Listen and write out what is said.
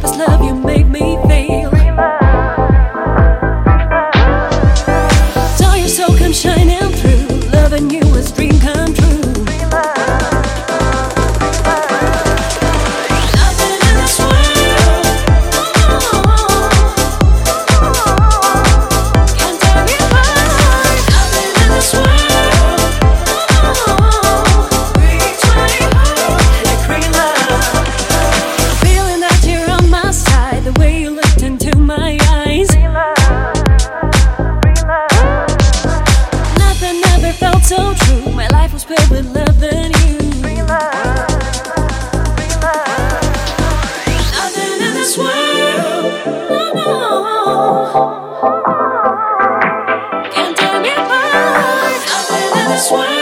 deepest love you make me feel. life was filled with love than you. Bring love, bring love. Nothing in this world, no, no. Can't tell me apart. Nothing in this world.